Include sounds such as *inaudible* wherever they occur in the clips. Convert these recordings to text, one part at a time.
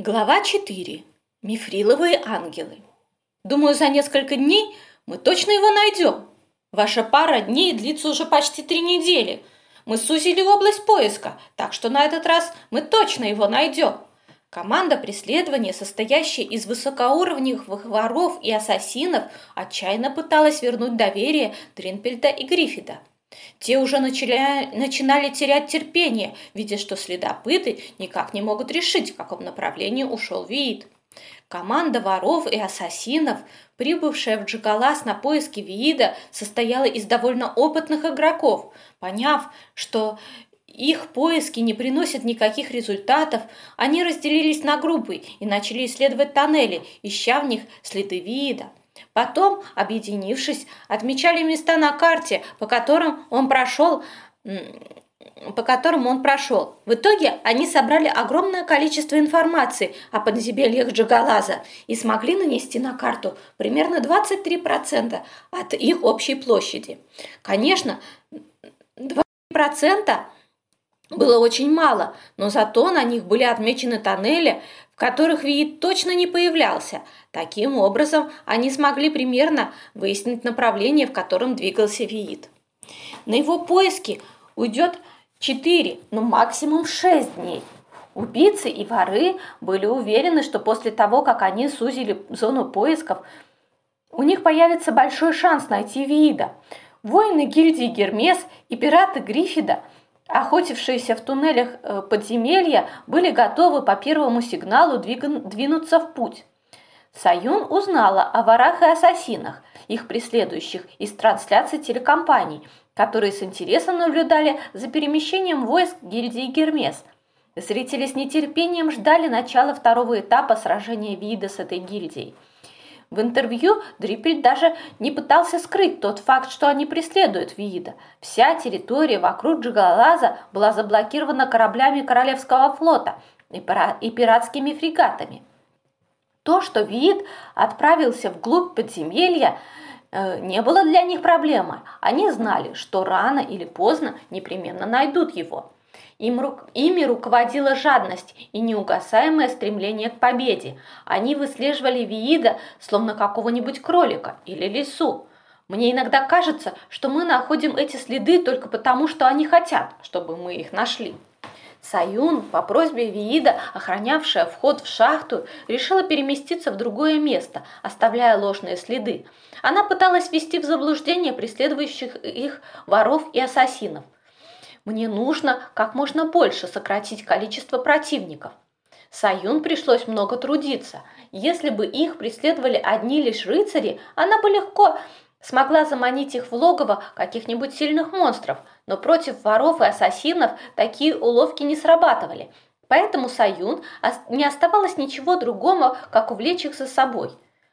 Глава 4. Мифриловые ангелы. Думаю, за несколько дней мы точно его найдем. Ваша пара дней длится уже почти три недели. Мы сузили область поиска, так что на этот раз мы точно его найдем. Команда преследования, состоящая из высокоуровневых воров и ассасинов, отчаянно пыталась вернуть доверие Тринпельта и Гриффида. Те уже начали, начинали терять терпение, видя, что следопыты никак не могут решить, в каком направлении ушел Виит. Команда воров и ассасинов, прибывшая в Джигалас на поиски Виида, состояла из довольно опытных игроков. Поняв, что их поиски не приносят никаких результатов, они разделились на группы и начали исследовать тоннели, ища в них следы Виида. Потом, объединившись, отмечали места на карте, по которым он прошел по которым он прошел. В итоге они собрали огромное количество информации о подземельях Джагалаза и смогли нанести на карту примерно 23% от их общей площади. Конечно, 2% было очень мало, но зато на них были отмечены тоннели, которых вид точно не появлялся. Таким образом, они смогли примерно выяснить направление, в котором двигался Виит. На его поиски уйдет 4, ну максимум 6 дней. Убийцы и воры были уверены, что после того, как они сузили зону поисков, у них появится большой шанс найти Виида. Воины гильдии Гермес и пираты Гриффида – охотившиеся в туннелях э, подземелья, были готовы по первому сигналу двинуться в путь. Саюн узнала о ворах и ассасинах, их преследующих из трансляций телекомпаний, которые с интересом наблюдали за перемещением войск гильдии Гермес. Зрители с нетерпением ждали начала второго этапа сражения вида с этой гильдией – в интервью Дриппель даже не пытался скрыть тот факт, что они преследуют Виида. Вся территория вокруг Джигалаза была заблокирована кораблями Королевского флота и пиратскими фрегатами. То, что Виид отправился вглубь подземелья, э, не было для них проблемой. Они знали, что рано или поздно непременно найдут его. Им, ими руководила жадность и неугасаемое стремление к победе. Они выслеживали Виида, словно какого-нибудь кролика или лису. Мне иногда кажется, что мы находим эти следы только потому, что они хотят, чтобы мы их нашли. Саюн, по просьбе Виида, охранявшая вход в шахту, решила переместиться в другое место, оставляя ложные следы. Она пыталась ввести в заблуждение преследующих их воров и ассасинов – мне нужно как можно больше сократить количество противников. Саюн пришлось много трудиться. Если бы их преследовали одни лишь рыцари, она бы легко смогла заманить их в логово каких-нибудь сильных монстров, но против воров и ассасинов такие уловки не срабатывали. Поэтому Саюн не оставалось ничего другого, как увлечь их за собой.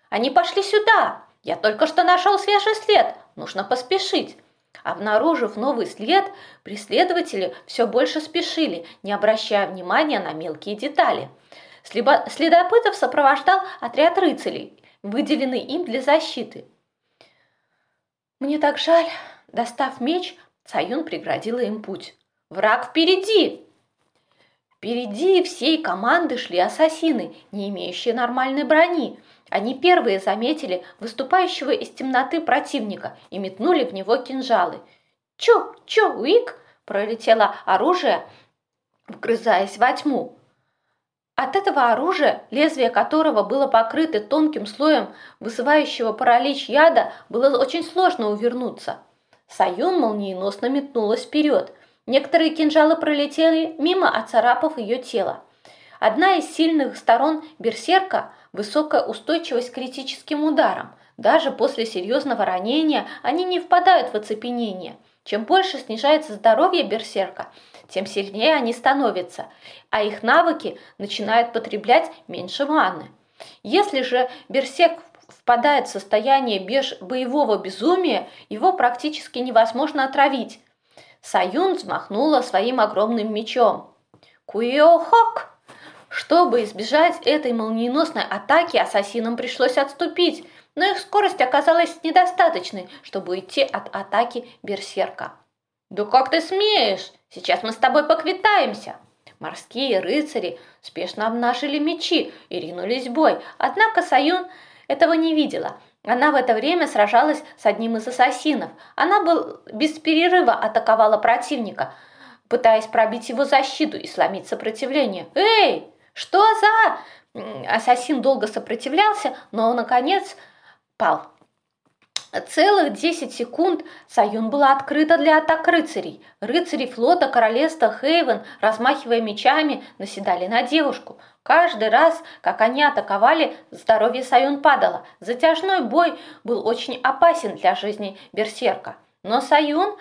«Они пошли сюда! Я только что нашел свежий след! Нужно поспешить!» Обнаружив новый след, преследователи все больше спешили, не обращая внимания на мелкие детали. Следопытов сопровождал отряд рыцарей, выделенный им для защиты. «Мне так жаль!» Достав меч, Цаюн преградила им путь. «Враг впереди!» Впереди всей команды шли ассасины, не имеющие нормальной брони. Они первые заметили выступающего из темноты противника и метнули в него кинжалы. «Чу! Чу! Уик!» пролетело оружие, вгрызаясь во тьму. От этого оружия, лезвие которого было покрыто тонким слоем вызывающего паралич яда, было очень сложно увернуться. Саюн молниеносно метнулась вперед. Некоторые кинжалы пролетели мимо, оцарапав ее тело. Одна из сильных сторон берсерка – высокая устойчивость к критическим ударам. Даже после серьезного ранения они не впадают в оцепенение. Чем больше снижается здоровье берсерка, тем сильнее они становятся, а их навыки начинают потреблять меньше маны. Если же берсерк впадает в состояние беж боевого безумия, его практически невозможно отравить. Саюн взмахнула своим огромным мечом. «Куиохок!» Чтобы избежать этой молниеносной атаки, ассасинам пришлось отступить, но их скорость оказалась недостаточной, чтобы уйти от атаки берсерка. «Да как ты смеешь? Сейчас мы с тобой поквитаемся!» Морские рыцари спешно обнажили мечи и ринулись в бой, однако Саюн этого не видела. Она в это время сражалась с одним из ассасинов. Она был, без перерыва атаковала противника, пытаясь пробить его защиту и сломить сопротивление. «Эй, что за...» Ассасин долго сопротивлялся, но, наконец, пал. Целых 10 секунд Саюн была открыта для атак рыцарей. Рыцари флота королевства Хейвен, размахивая мечами, наседали на девушку. Каждый раз, как они атаковали, здоровье Саюн падало. Затяжной бой был очень опасен для жизни берсерка. Но Саюн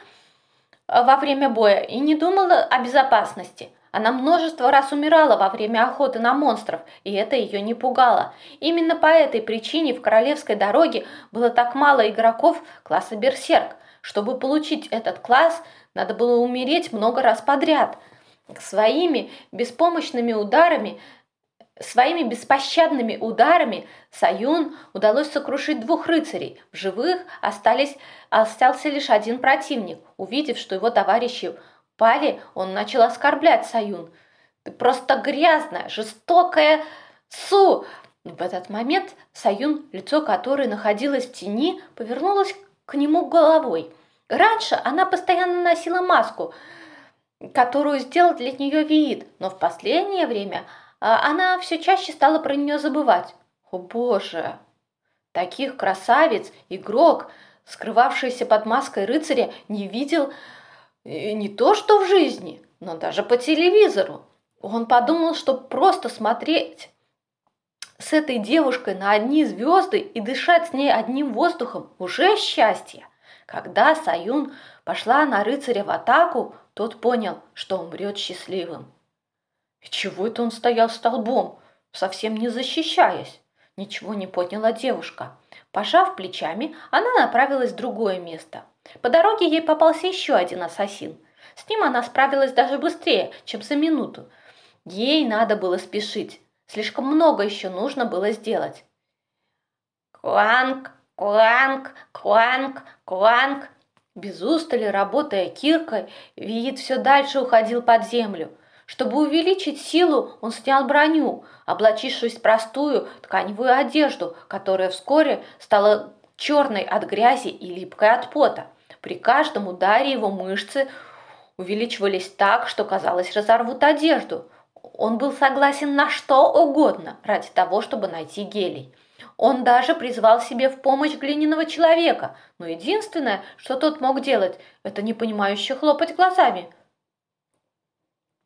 э, во время боя и не думала о безопасности – она множество раз умирала во время охоты на монстров, и это ее не пугало. Именно по этой причине в Королевской дороге было так мало игроков класса Берсерк. Чтобы получить этот класс, надо было умереть много раз подряд. Своими беспомощными ударами Своими беспощадными ударами Саюн удалось сокрушить двух рыцарей. В живых остались, остался лишь один противник. Увидев, что его товарищи Пали он начал оскорблять Саюн. «Ты просто грязная, жестокая Су!» В этот момент Саюн, лицо которой находилось в тени, повернулось к нему головой. Раньше она постоянно носила маску, которую сделал для нее вид, но в последнее время а, она все чаще стала про нее забывать. О боже! Таких красавиц игрок, скрывавшийся под маской рыцаря, не видел и не то что в жизни, но даже по телевизору. Он подумал, что просто смотреть с этой девушкой на одни звезды и дышать с ней одним воздухом уже счастье. Когда Саюн пошла на рыцаря в атаку, тот понял, что умрет счастливым. И чего это он стоял столбом, совсем не защищаясь? Ничего не поняла девушка. Пожав плечами, она направилась в другое место – по дороге ей попался еще один ассасин. С ним она справилась даже быстрее, чем за минуту. Ей надо было спешить. Слишком много еще нужно было сделать. Куанг, куанг, куанг, куанг. Без устали, работая киркой, Виит все дальше уходил под землю. Чтобы увеличить силу, он снял броню, облачившись в простую тканевую одежду, которая вскоре стала черной от грязи и липкой от пота. При каждом ударе его мышцы увеличивались так, что, казалось, разорвут одежду. Он был согласен на что угодно ради того, чтобы найти гелий. Он даже призвал себе в помощь глиняного человека, но единственное, что тот мог делать, это непонимающе хлопать глазами.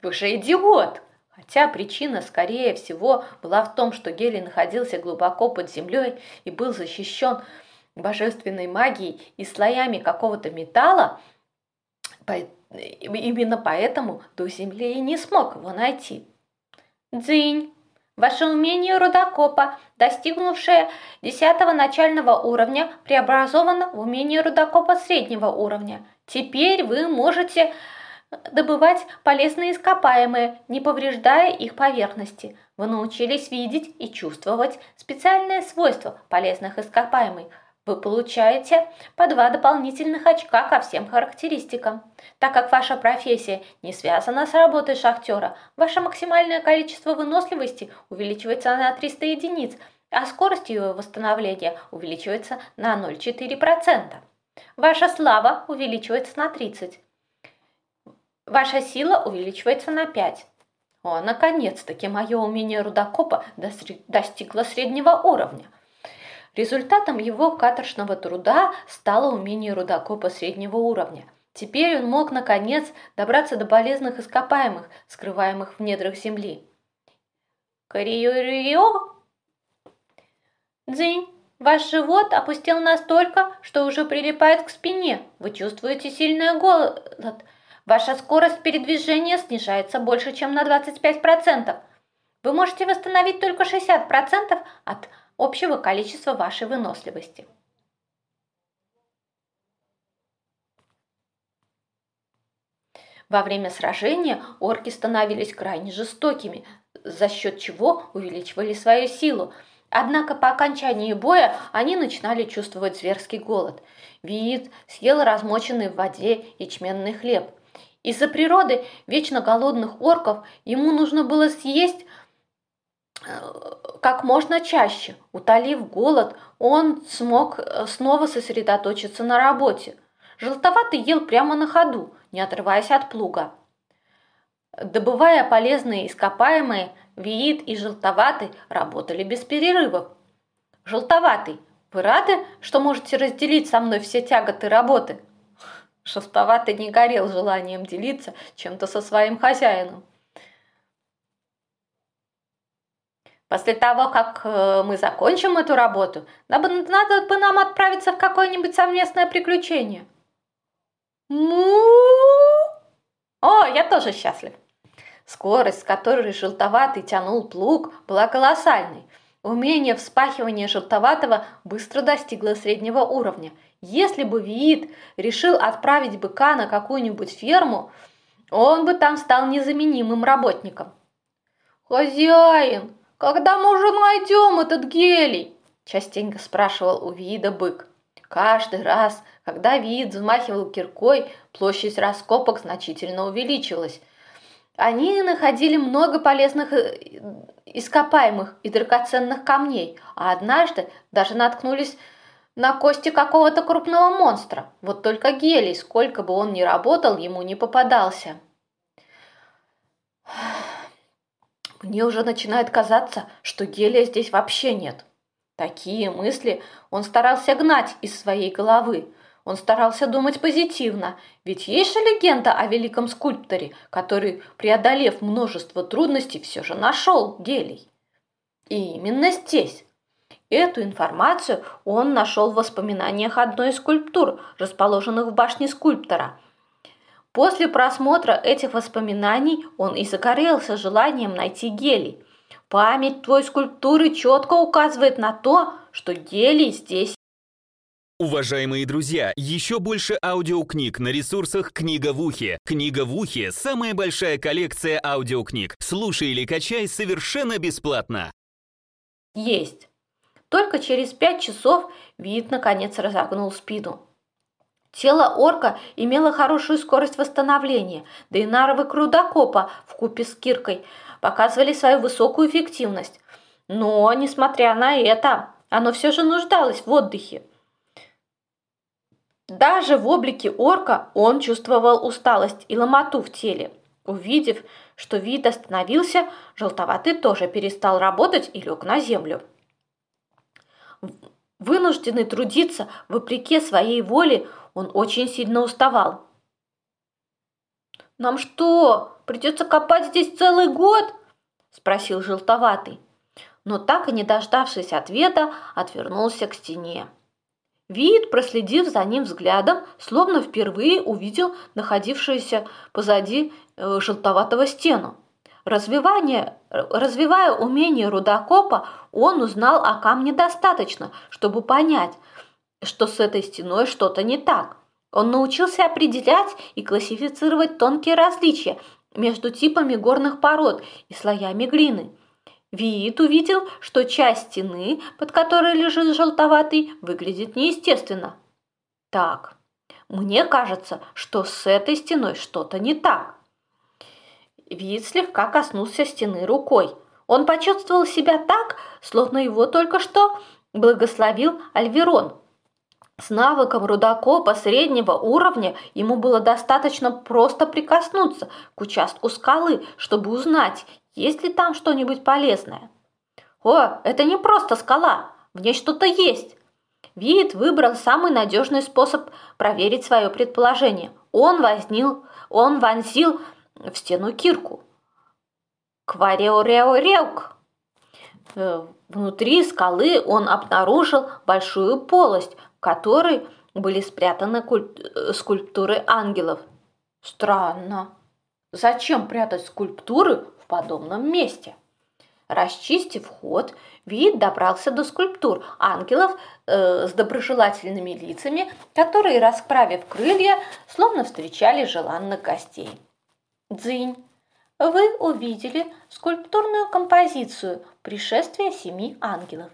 «Вы же идиот!» Хотя причина, скорее всего, была в том, что гелий находился глубоко под землей и был защищен божественной магией и слоями какого-то металла, именно поэтому до земли и не смог его найти. Дзынь! Ваше умение рудокопа, достигнувшее десятого начального уровня, преобразовано в умение рудокопа среднего уровня. Теперь вы можете добывать полезные ископаемые, не повреждая их поверхности. Вы научились видеть и чувствовать специальные свойства полезных ископаемых – вы получаете по два дополнительных очка ко всем характеристикам. Так как ваша профессия не связана с работой шахтера, ваше максимальное количество выносливости увеличивается на 300 единиц, а скорость ее восстановления увеличивается на 0,4%. Ваша слава увеличивается на 30. Ваша сила увеличивается на 5. О, наконец-таки мое умение рудокопа достигло среднего уровня. Результатом его каторшного труда стало умение рудокопа среднего уровня. Теперь он мог, наконец, добраться до полезных ископаемых, скрываемых в недрах земли. Карио-рио! Дзинь! Ваш живот опустел настолько, что уже прилипает к спине. Вы чувствуете сильный голод. Ваша скорость передвижения снижается больше, чем на 25%. Вы можете восстановить только 60% от общего количества вашей выносливости. Во время сражения орки становились крайне жестокими, за счет чего увеличивали свою силу. Однако по окончании боя они начинали чувствовать зверский голод. Виит съел размоченный в воде ячменный хлеб. Из-за природы вечно голодных орков ему нужно было съесть э, как можно чаще. Утолив голод, он смог э, снова сосредоточиться на работе. Желтоватый ел прямо на ходу, не отрываясь от плуга. Добывая полезные ископаемые, Виит и Желтоватый работали без перерывов. Желтоватый, вы рады, что можете разделить со мной все тяготы работы? *laughs* Желтоватый не горел желанием делиться чем-то со своим хозяином. После того, как э, мы закончим эту работу, надо, надо бы нам отправиться в какое-нибудь совместное приключение. Му! О, я тоже счастлив. Скорость, с которой желтоватый тянул плуг, была колоссальной. Умение вспахивания желтоватого быстро достигло среднего уровня. Если бы Виит решил отправить быка на какую-нибудь ферму, он бы там стал незаменимым работником. «Хозяин, когда мы уже найдем этот гелий?» – частенько спрашивал у Виида бык. Каждый раз, когда Виит взмахивал киркой, площадь раскопок значительно увеличилась. Они находили много полезных э, ископаемых и драгоценных камней, а однажды даже наткнулись на кости какого-то крупного монстра. Вот только гелий, сколько бы он ни работал, ему не попадался. Мне уже начинает казаться, что гелия здесь вообще нет. Такие мысли он старался гнать из своей головы, он старался думать позитивно, ведь есть же легенда о великом скульпторе, который, преодолев множество трудностей, все же нашел гелий. И именно здесь. Эту информацию он нашел в воспоминаниях одной из скульптур, расположенных в башне скульптора. После просмотра этих воспоминаний он и загорелся желанием найти гелий. Память твой скульптуры четко указывает на то, что гелий здесь Уважаемые друзья, еще больше аудиокниг на ресурсах «Книга в ухе». «Книга в ухе» — самая большая коллекция аудиокниг. Слушай или качай совершенно бесплатно. Есть. Только через пять часов вид наконец разогнул спину. Тело орка имело хорошую скорость восстановления, да и нарвы крудокопа в купе с киркой показывали свою высокую эффективность. Но, несмотря на это, оно все же нуждалось в отдыхе. Даже в облике орка он чувствовал усталость и ломоту в теле. Увидев, что вид остановился, желтоватый тоже перестал работать и лег на землю. Вынужденный трудиться вопреки своей воле, он очень сильно уставал. «Нам что, придется копать здесь целый год?» – спросил желтоватый. Но так и не дождавшись ответа, отвернулся к стене. Вид, проследив за ним взглядом, словно впервые увидел находившуюся позади э, желтоватого стену. Развивание, развивая умение рудокопа, он узнал о камне достаточно, чтобы понять, что с этой стеной что-то не так. Он научился определять и классифицировать тонкие различия между типами горных пород и слоями глины – Виит увидел, что часть стены, под которой лежит желтоватый, выглядит неестественно. Так, мне кажется, что с этой стеной что-то не так. Виит слегка коснулся стены рукой. Он почувствовал себя так, словно его только что благословил Альверон. С навыком рудокопа среднего уровня ему было достаточно просто прикоснуться к участку скалы, чтобы узнать, есть ли там что-нибудь полезное? О, это не просто скала, в ней что-то есть. Вид выбрал самый надежный способ проверить свое предположение. Он вознил, он вонзил в стену кирку. Квареореореук. Э, внутри скалы он обнаружил большую полость, в которой были спрятаны э, скульптуры ангелов. Странно. Зачем прятать скульптуры подобном месте. Расчистив ход, вид добрался до скульптур ангелов э, с доброжелательными лицами, которые, расправив крылья, словно встречали желанных гостей. Дзынь, вы увидели скульптурную композицию «Пришествие семи ангелов».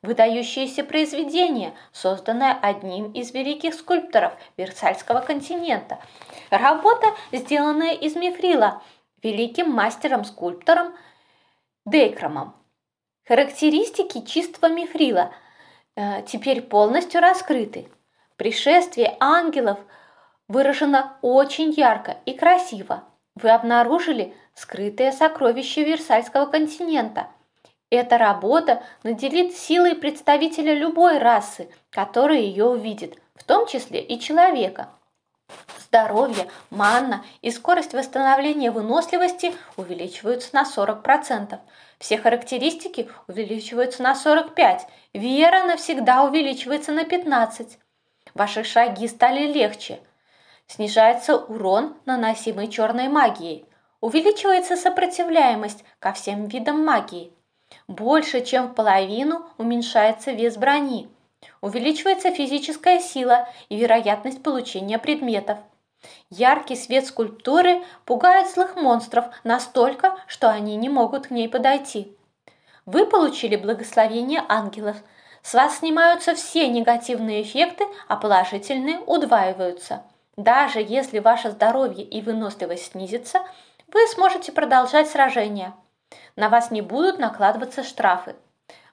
Выдающееся произведение, созданное одним из великих скульпторов Версальского континента – Работа, сделанная из мифрила великим мастером-скульптором Дейкромом. Характеристики чистого мифрила э, теперь полностью раскрыты. Пришествие ангелов выражено очень ярко и красиво. Вы обнаружили скрытое сокровище Версальского континента. Эта работа наделит силой представителя любой расы, который ее увидит, в том числе и человека. Здоровье, манна и скорость восстановления выносливости увеличиваются на 40%. Все характеристики увеличиваются на 45%. Вера навсегда увеличивается на 15%. Ваши шаги стали легче. Снижается урон, наносимый черной магией. Увеличивается сопротивляемость ко всем видам магии. Больше, чем в половину, уменьшается вес брони. Увеличивается физическая сила и вероятность получения предметов. Яркий свет скульптуры пугает злых монстров настолько, что они не могут к ней подойти. Вы получили благословение ангелов – с вас снимаются все негативные эффекты, а положительные удваиваются. Даже если ваше здоровье и выносливость снизится, вы сможете продолжать сражение. На вас не будут накладываться штрафы.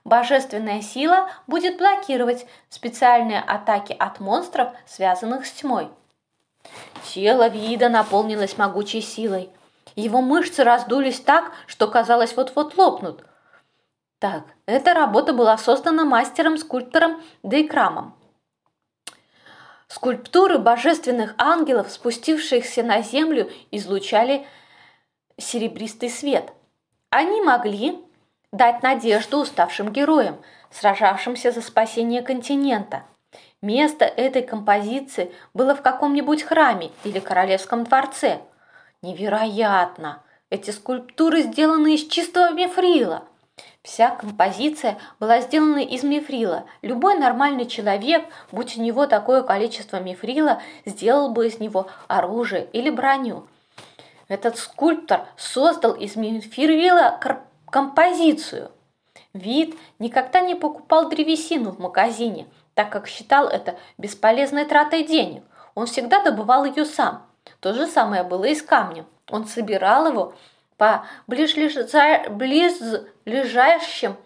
Божественная сила будет блокировать специальные атаки от монстров, связанных с тьмой. Тело Вида наполнилось могучей силой. Его мышцы раздулись так, что казалось вот-вот лопнут – так, эта работа была создана мастером-скульптором Дейкрамом. Скульптуры божественных ангелов, спустившихся на землю, излучали серебристый свет. Они могли дать надежду уставшим героям, сражавшимся за спасение континента. Место этой композиции было в каком-нибудь храме или королевском дворце. Невероятно! Эти скульптуры сделаны из чистого мифрила – Вся композиция была сделана из мифрила. Любой нормальный человек, будь у него такое количество мифрила, сделал бы из него оружие или броню. Этот скульптор создал из мифрила композицию. Вид никогда не покупал древесину в магазине, так как считал это бесполезной тратой денег. Он всегда добывал ее сам. То же самое было и с камнем. Он собирал его по близлежащим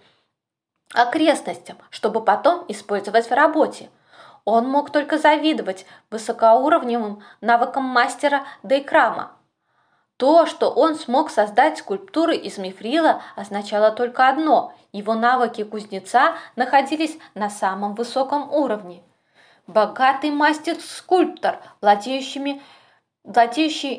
окрестностям, чтобы потом использовать в работе. Он мог только завидовать высокоуровневым навыкам мастера Дейкрама. То, что он смог создать скульптуры из мифрила, означало только одно – его навыки кузнеца находились на самом высоком уровне. Богатый мастер-скульптор, владеющий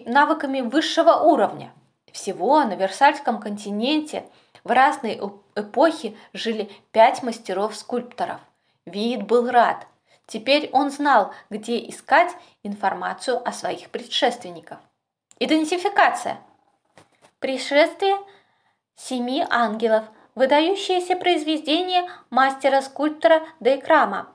навыками высшего уровня – всего на Версальском континенте в разные эпохи жили пять мастеров-скульпторов. Вид был рад. Теперь он знал, где искать информацию о своих предшественниках. Идентификация. Пришествие семи ангелов. Выдающееся произведение мастера-скульптора Дейкрама.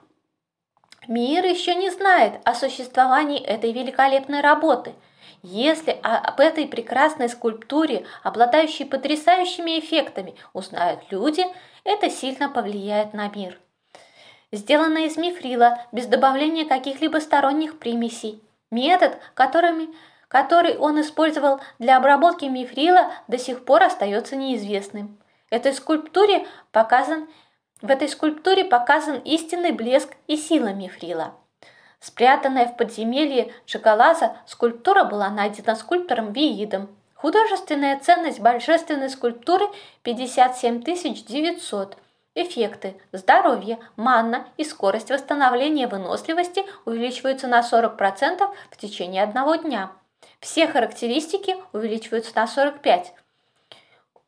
Мир еще не знает о существовании этой великолепной работы – если об этой прекрасной скульптуре, обладающей потрясающими эффектами, узнают люди, это сильно повлияет на мир. Сделано из мифрила, без добавления каких-либо сторонних примесей. Метод, которыми, который он использовал для обработки мифрила, до сих пор остается неизвестным. Этой скульптуре показан, в этой скульптуре показан истинный блеск и сила мифрила. Спрятанная в подземелье Шоколаза, скульптура была найдена скульптором Виидом. Художественная ценность божественной скульптуры 57 900. Эффекты – здоровье, манна и скорость восстановления выносливости увеличиваются на 40% в течение одного дня. Все характеристики увеличиваются на 45%.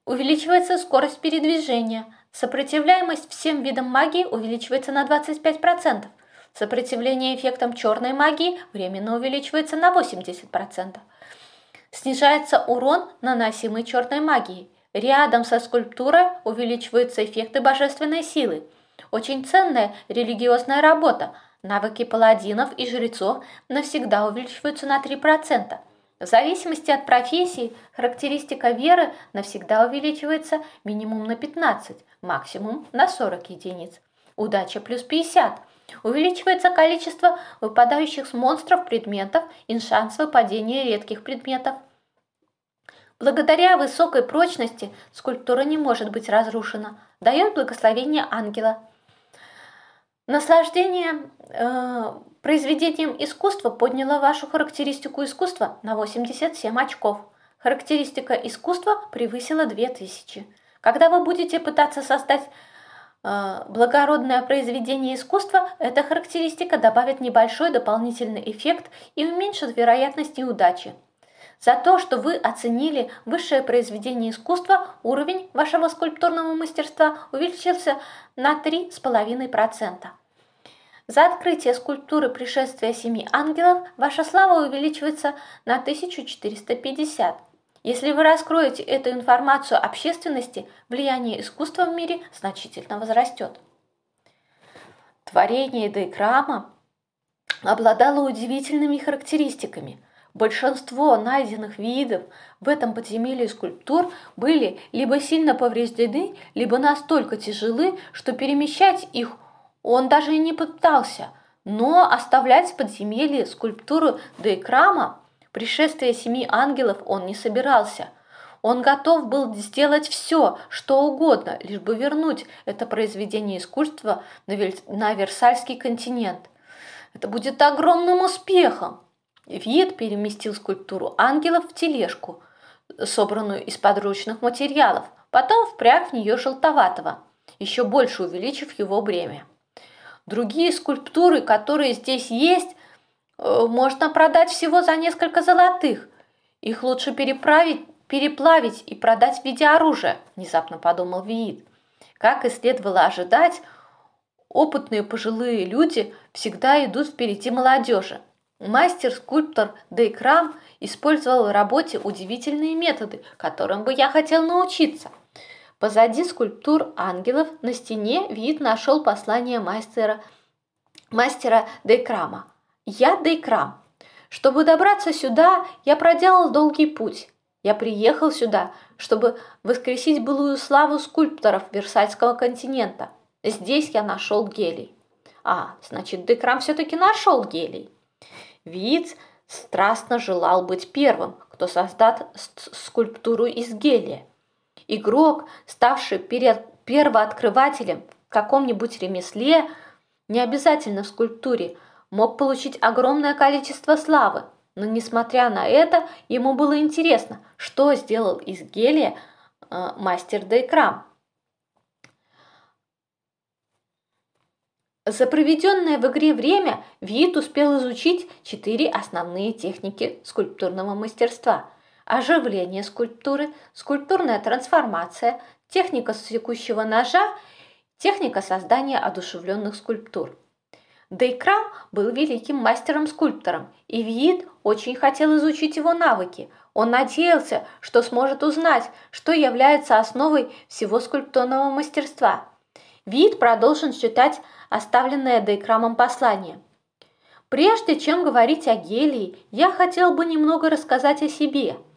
Увеличивается скорость передвижения. Сопротивляемость всем видам магии увеличивается на 25%. Сопротивление эффектам черной магии временно увеличивается на 80%. Снижается урон, наносимый черной магией. Рядом со скульптурой увеличиваются эффекты божественной силы. Очень ценная религиозная работа. Навыки паладинов и жрецов навсегда увеличиваются на 3%. В зависимости от профессии, характеристика веры навсегда увеличивается минимум на 15, максимум на 40 единиц. Удача плюс 50. Увеличивается количество выпадающих с монстров предметов и шанс выпадения редких предметов. Благодаря высокой прочности скульптура не может быть разрушена, дает благословение ангела. Наслаждение э, произведением искусства подняло вашу характеристику искусства на 87 очков. Характеристика искусства превысила 2000. Когда вы будете пытаться создать благородное произведение искусства, эта характеристика добавит небольшой дополнительный эффект и уменьшит вероятность неудачи. За то, что вы оценили высшее произведение искусства, уровень вашего скульптурного мастерства увеличился на 3,5%. За открытие скульптуры пришествия семи ангелов ваша слава увеличивается на 1450. Если вы раскроете эту информацию общественности, влияние искусства в мире значительно возрастет. Творение Дейкрама обладало удивительными характеристиками. Большинство найденных видов в этом подземелье скульптур были либо сильно повреждены, либо настолько тяжелы, что перемещать их – он даже и не пытался, но оставлять в подземелье скульптуру Дейкрама, пришествие семи ангелов, он не собирался. Он готов был сделать все, что угодно, лишь бы вернуть это произведение искусства на Версальский континент. Это будет огромным успехом. Вид переместил скульптуру ангелов в тележку, собранную из подручных материалов, потом впряг в нее желтоватого, еще больше увеличив его бремя. Другие скульптуры, которые здесь есть, можно продать всего за несколько золотых. Их лучше переправить, переплавить и продать в виде оружия, внезапно подумал Виит. Как и следовало ожидать, опытные пожилые люди всегда идут впереди молодежи. Мастер-скульптор Дейкрам использовал в работе удивительные методы, которым бы я хотел научиться. Позади скульптур ангелов на стене вид нашел послание мастера, мастера Дейкрама. «Я Дейкрам. Чтобы добраться сюда, я проделал долгий путь. Я приехал сюда, чтобы воскресить былую славу скульпторов Версальского континента. Здесь я нашел гелий». А, значит, Дейкрам все-таки нашел гелий. Виц страстно желал быть первым, кто создаст скульптуру из гелия. Игрок, ставший первооткрывателем в каком-нибудь ремесле, не обязательно в скульптуре, мог получить огромное количество славы, но несмотря на это, ему было интересно, что сделал из гелия э, мастер Дейкрам. За проведенное в игре время Вит успел изучить четыре основные техники скульптурного мастерства – оживление скульптуры, скульптурная трансформация, техника секущего ножа, техника создания одушевленных скульптур. Дейкрам был великим мастером-скульптором, и Виит очень хотел изучить его навыки. Он надеялся, что сможет узнать, что является основой всего скульптурного мастерства. Виит продолжен читать оставленное Дейкрамом послание. Прежде чем говорить о гелии, я хотел бы немного рассказать о себе –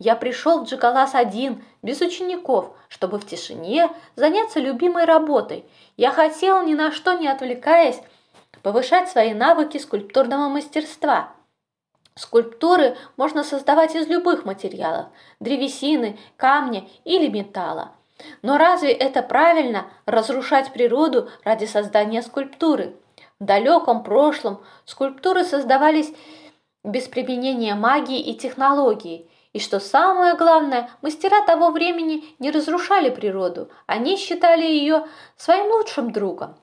я пришел в Джикалас один, без учеников, чтобы в тишине заняться любимой работой. Я хотел, ни на что не отвлекаясь, повышать свои навыки скульптурного мастерства. Скульптуры можно создавать из любых материалов – древесины, камня или металла. Но разве это правильно – разрушать природу ради создания скульптуры? В далеком прошлом скульптуры создавались без применения магии и технологий – и что самое главное, мастера того времени не разрушали природу, они считали ее своим лучшим другом.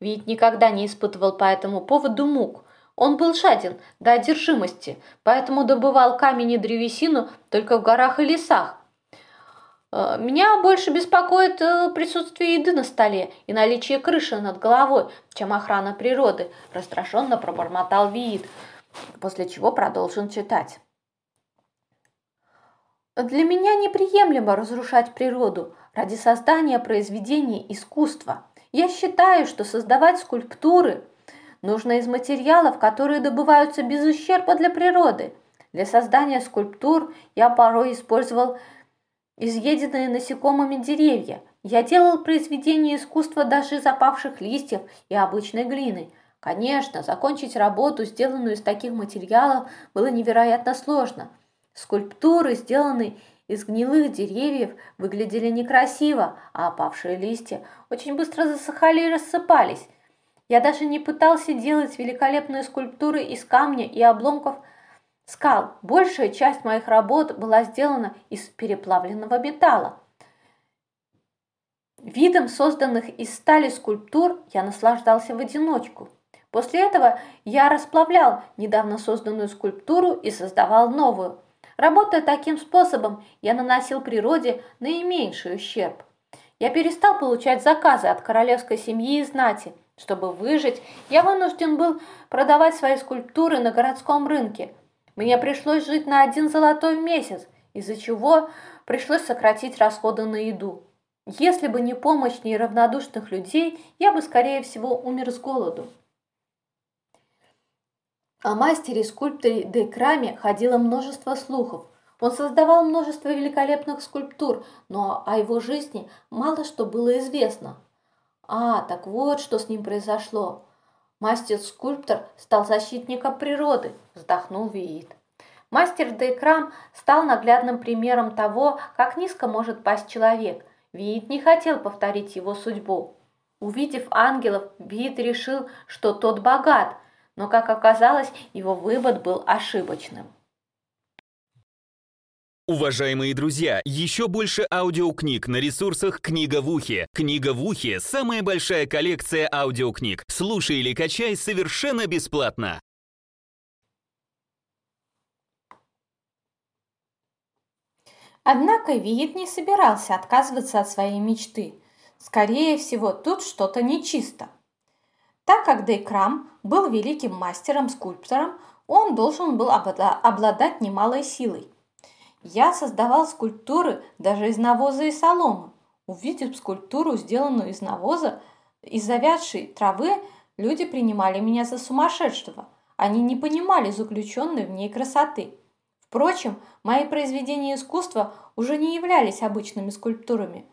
Ведь никогда не испытывал по этому поводу мук. Он был жаден до одержимости, поэтому добывал камень и древесину только в горах и лесах. Э, меня больше беспокоит э, присутствие еды на столе и наличие крыши над головой, чем охрана природы, раздраженно пробормотал Виит, после чего продолжил читать. Для меня неприемлемо разрушать природу ради создания произведений искусства. Я считаю, что создавать скульптуры нужно из материалов, которые добываются без ущерба для природы. Для создания скульптур я порой использовал изъеденные насекомыми деревья. Я делал произведения искусства даже из опавших листьев и обычной глины. Конечно, закончить работу, сделанную из таких материалов, было невероятно сложно. Скульптуры, сделанные из гнилых деревьев, выглядели некрасиво, а опавшие листья очень быстро засыхали и рассыпались. Я даже не пытался делать великолепные скульптуры из камня и обломков скал. Большая часть моих работ была сделана из переплавленного металла. Видом созданных из стали скульптур я наслаждался в одиночку. После этого я расплавлял недавно созданную скульптуру и создавал новую. Работая таким способом, я наносил природе наименьший ущерб. Я перестал получать заказы от королевской семьи и знати – чтобы выжить, я вынужден был продавать свои скульптуры на городском рынке. Мне пришлось жить на один золотой месяц, из-за чего пришлось сократить расходы на еду. Если бы не помощь неравнодушных людей, я бы, скорее всего, умер с голоду. О мастере-скульпторе Декраме ходило множество слухов. Он создавал множество великолепных скульптур, но о его жизни мало что было известно. А, так вот, что с ним произошло. Мастер-скульптор стал защитником природы, вздохнул Виит. Мастер Дейкрам стал наглядным примером того, как низко может пасть человек. Виит не хотел повторить его судьбу. Увидев ангелов, Виит решил, что тот богат, но, как оказалось, его вывод был ошибочным. Уважаемые друзья, еще больше аудиокниг на ресурсах «Книга в ухе». «Книга в ухе» — самая большая коллекция аудиокниг. Слушай или качай совершенно бесплатно. Однако Виит не собирался отказываться от своей мечты. Скорее всего, тут что-то нечисто. Так как Дейкрам был великим мастером-скульптором, он должен был обладать немалой силой. Я создавал скульптуры даже из навоза и соломы. Увидев скульптуру, сделанную из навоза, из завядшей травы, люди принимали меня за сумасшедшего. Они не понимали заключенной в ней красоты. Впрочем, мои произведения искусства уже не являлись обычными скульптурами.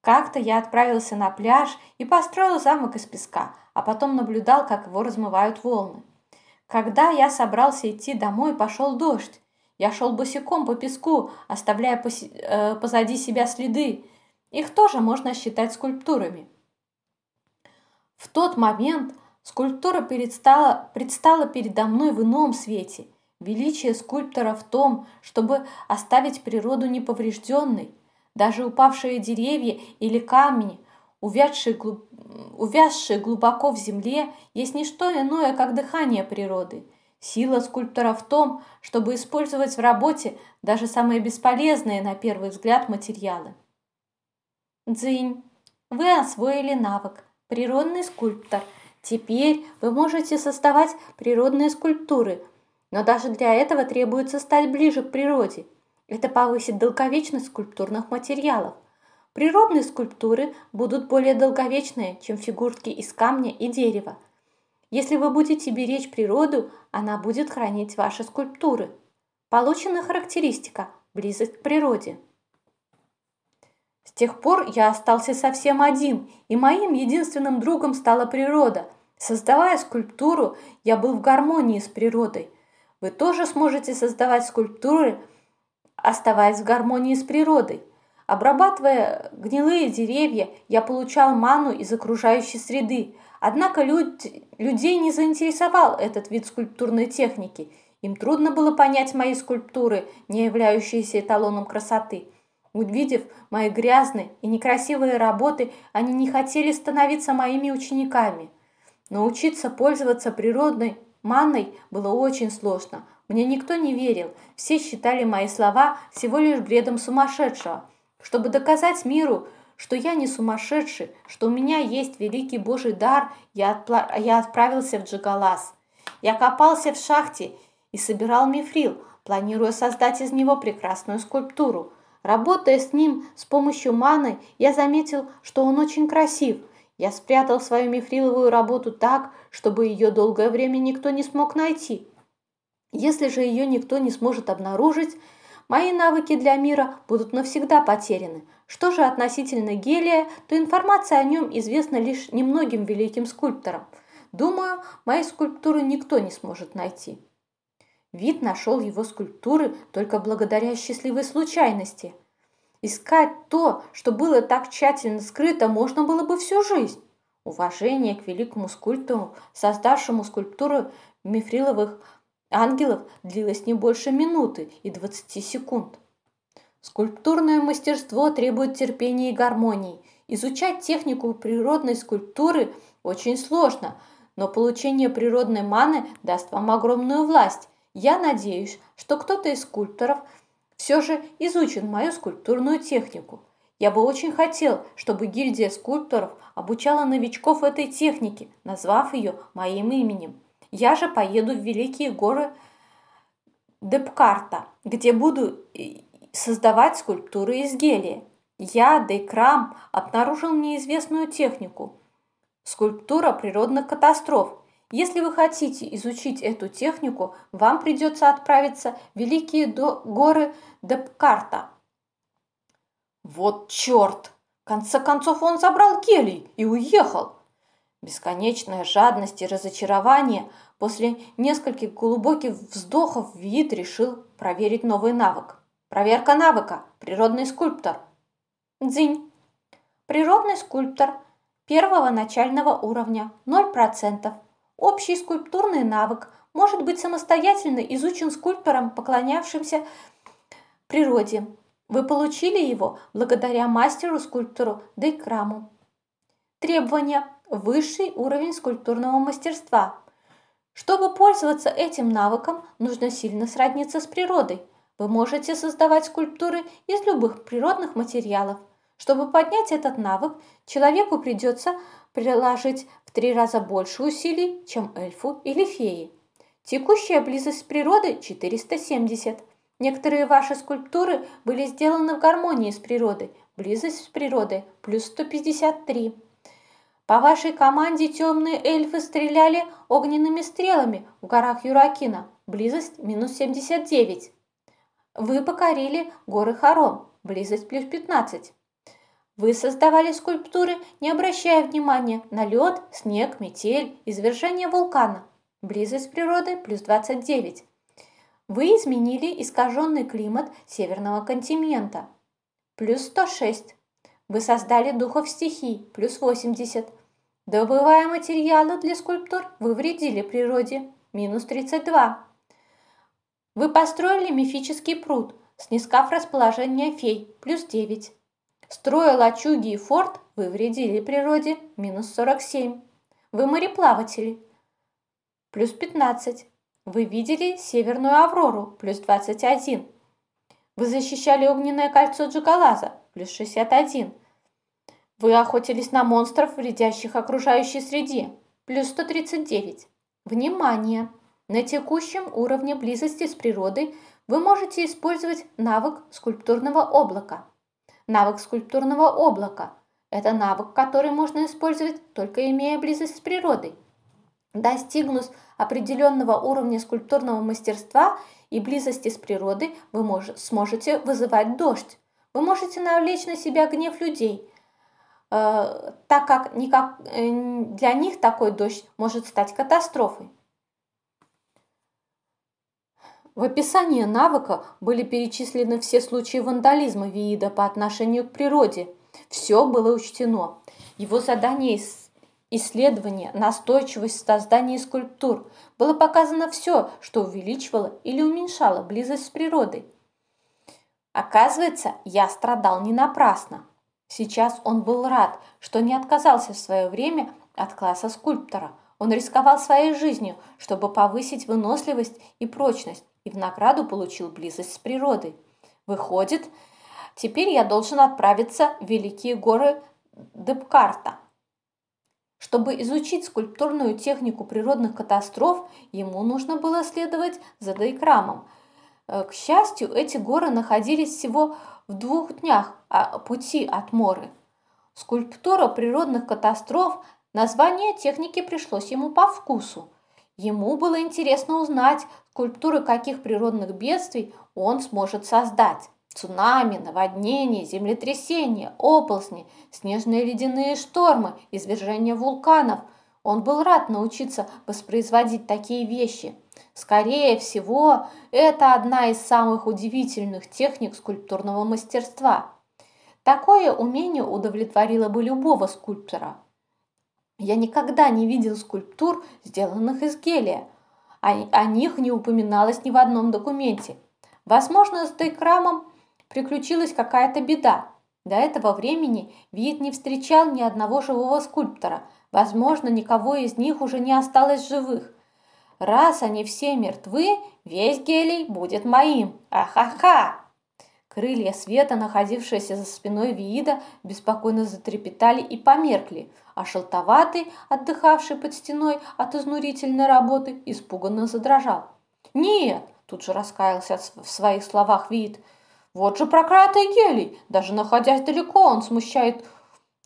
Как-то я отправился на пляж и построил замок из песка, а потом наблюдал, как его размывают волны. Когда я собрался идти домой, пошел дождь. Я шел босиком по песку, оставляя э, позади себя следы. Их тоже можно считать скульптурами. В тот момент скульптура предстала, предстала передо мной в ином свете. Величие скульптора в том, чтобы оставить природу неповрежденной. Даже упавшие деревья или камни, увязшие, глуб... глубоко в земле, есть не что иное, как дыхание природы – Сила скульптора в том, чтобы использовать в работе даже самые бесполезные на первый взгляд материалы. Дзынь, вы освоили навык «Природный скульптор». Теперь вы можете создавать природные скульптуры, но даже для этого требуется стать ближе к природе. Это повысит долговечность скульптурных материалов. Природные скульптуры будут более долговечные, чем фигурки из камня и дерева – если вы будете беречь природу, она будет хранить ваши скульптуры. Получена характеристика – близость к природе. С тех пор я остался совсем один, и моим единственным другом стала природа. Создавая скульптуру, я был в гармонии с природой. Вы тоже сможете создавать скульптуры, оставаясь в гармонии с природой. Обрабатывая гнилые деревья, я получал ману из окружающей среды, Однако люд... людей не заинтересовал этот вид скульптурной техники. Им трудно было понять мои скульптуры, не являющиеся эталоном красоты. Увидев мои грязные и некрасивые работы, они не хотели становиться моими учениками. Научиться пользоваться природной манной было очень сложно. Мне никто не верил, все считали мои слова всего лишь бредом сумасшедшего. Чтобы доказать миру, что я не сумасшедший, что у меня есть великий Божий дар, я, отпла... я отправился в Джигалас. Я копался в шахте и собирал мифрил, планируя создать из него прекрасную скульптуру. Работая с ним с помощью маны, я заметил, что он очень красив. Я спрятал свою мифриловую работу так, чтобы ее долгое время никто не смог найти. Если же ее никто не сможет обнаружить, мои навыки для мира будут навсегда потеряны. Что же относительно гелия, то информация о нем известна лишь немногим великим скульпторам. Думаю, мои скульптуры никто не сможет найти. Вид нашел его скульптуры только благодаря счастливой случайности. Искать то, что было так тщательно скрыто, можно было бы всю жизнь. Уважение к великому скульптору, создавшему скульптуру мифриловых ангелов, длилось не больше минуты и 20 секунд. Скульптурное мастерство требует терпения и гармонии. Изучать технику природной скульптуры очень сложно, но получение природной маны даст вам огромную власть. Я надеюсь, что кто-то из скульпторов все же изучит мою скульптурную технику. Я бы очень хотел, чтобы гильдия скульпторов обучала новичков этой технике, назвав ее моим именем. Я же поеду в Великие горы Депкарта, где буду создавать скульптуры из гелия. Я, Дейкрам, обнаружил неизвестную технику – скульптура природных катастроф. Если вы хотите изучить эту технику, вам придется отправиться в Великие горы Депкарта. Вот черт! В конце концов он забрал гелий и уехал. Бесконечная жадность и разочарование после нескольких глубоких вздохов Вид решил проверить новый навык. Проверка навыка. Природный скульптор. Дзинь. Природный скульптор первого начального уровня 0%. Общий скульптурный навык может быть самостоятельно изучен скульптором, поклонявшимся природе. Вы получили его благодаря мастеру-скульптору Дейкраму. Требования. Высший уровень скульптурного мастерства. Чтобы пользоваться этим навыком, нужно сильно сродниться с природой – вы можете создавать скульптуры из любых природных материалов. Чтобы поднять этот навык, человеку придется приложить в три раза больше усилий, чем эльфу или фее. Текущая близость с природой 470. Некоторые ваши скульптуры были сделаны в гармонии с природой. Близость с природой плюс 153. По вашей команде темные эльфы стреляли огненными стрелами в горах Юракина. Близость минус 79. Вы покорили горы Харон, близость плюс 15. Вы создавали скульптуры, не обращая внимания на лед, снег, метель, извержение вулкана, близость природы плюс 29. Вы изменили искаженный климат северного континента, плюс 106. Вы создали духов стихий, плюс 80. Добывая материалы для скульптур, вы вредили природе, минус 32. Вы построили мифический пруд, снискав расположение фей, плюс 9. Строя лачуги и форт, вы вредили природе, минус 47. Вы мореплаватели, плюс 15. Вы видели северную аврору, плюс 21. Вы защищали огненное кольцо Джигалаза, плюс 61. Вы охотились на монстров, вредящих окружающей среде, плюс 139. Внимание! На текущем уровне близости с природой вы можете использовать навык скульптурного облака. Навык скульптурного облака – это навык, который можно использовать только имея близость с природой. Достигнув определенного уровня скульптурного мастерства и близости с природой, вы мож сможете вызывать дождь. Вы можете навлечь на себя гнев людей, так как никак, э, для них такой дождь может стать катастрофой. В описании навыка были перечислены все случаи вандализма Виида по отношению к природе. Все было учтено. Его задание исследования, настойчивость в создании скульптур. Было показано все, что увеличивало или уменьшало близость с природой. Оказывается, я страдал не напрасно. Сейчас он был рад, что не отказался в свое время от класса скульптора. Он рисковал своей жизнью, чтобы повысить выносливость и прочность и в награду получил близость с природой. Выходит, теперь я должен отправиться в Великие горы Депкарта. Чтобы изучить скульптурную технику природных катастроф, ему нужно было следовать за Дайкрамом. Э, к счастью, эти горы находились всего в двух днях пути от Моры. Скульптура природных катастроф, название техники пришлось ему по вкусу. Ему было интересно узнать, скульптуры каких природных бедствий он сможет создать. Цунами, наводнения, землетрясения, оползни, снежные ледяные штормы, извержения вулканов. Он был рад научиться воспроизводить такие вещи. Скорее всего, это одна из самых удивительных техник скульптурного мастерства. Такое умение удовлетворило бы любого скульптора. Я никогда не видел скульптур, сделанных из гелия. О, о них не упоминалось ни в одном документе. Возможно, с Дейкрамом приключилась какая-то беда. До этого времени Вид не встречал ни одного живого скульптора. Возможно, никого из них уже не осталось живых. Раз они все мертвы, весь гелий будет моим. Ахаха! Крылья света, находившиеся за спиной Виида, беспокойно затрепетали и померкли, а желтоватый, отдыхавший под стеной от изнурительной работы, испуганно задрожал. «Нет!» – тут же раскаялся в своих словах Виид. «Вот же проклятый гелий! Даже находясь далеко, он смущает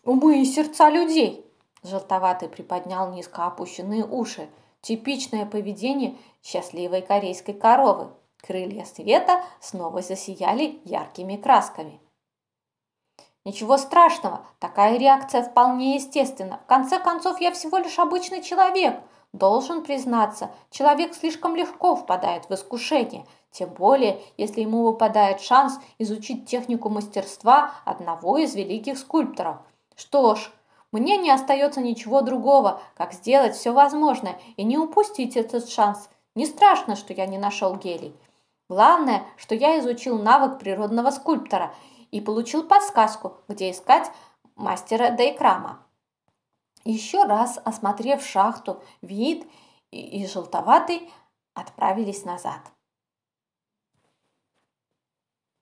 умы и сердца людей!» Желтоватый приподнял низко опущенные уши. Типичное поведение счастливой корейской коровы. Крылья света снова засияли яркими красками. Ничего страшного, такая реакция вполне естественна. В конце концов, я всего лишь обычный человек. Должен признаться, человек слишком легко впадает в искушение, тем более, если ему выпадает шанс изучить технику мастерства одного из великих скульпторов. Что ж, мне не остается ничего другого, как сделать все возможное и не упустить этот шанс. Не страшно, что я не нашел гелий. Главное, что я изучил навык природного скульптора и получил подсказку, где искать мастера Дейкрама. Еще раз осмотрев шахту, вид и, и желтоватый отправились назад.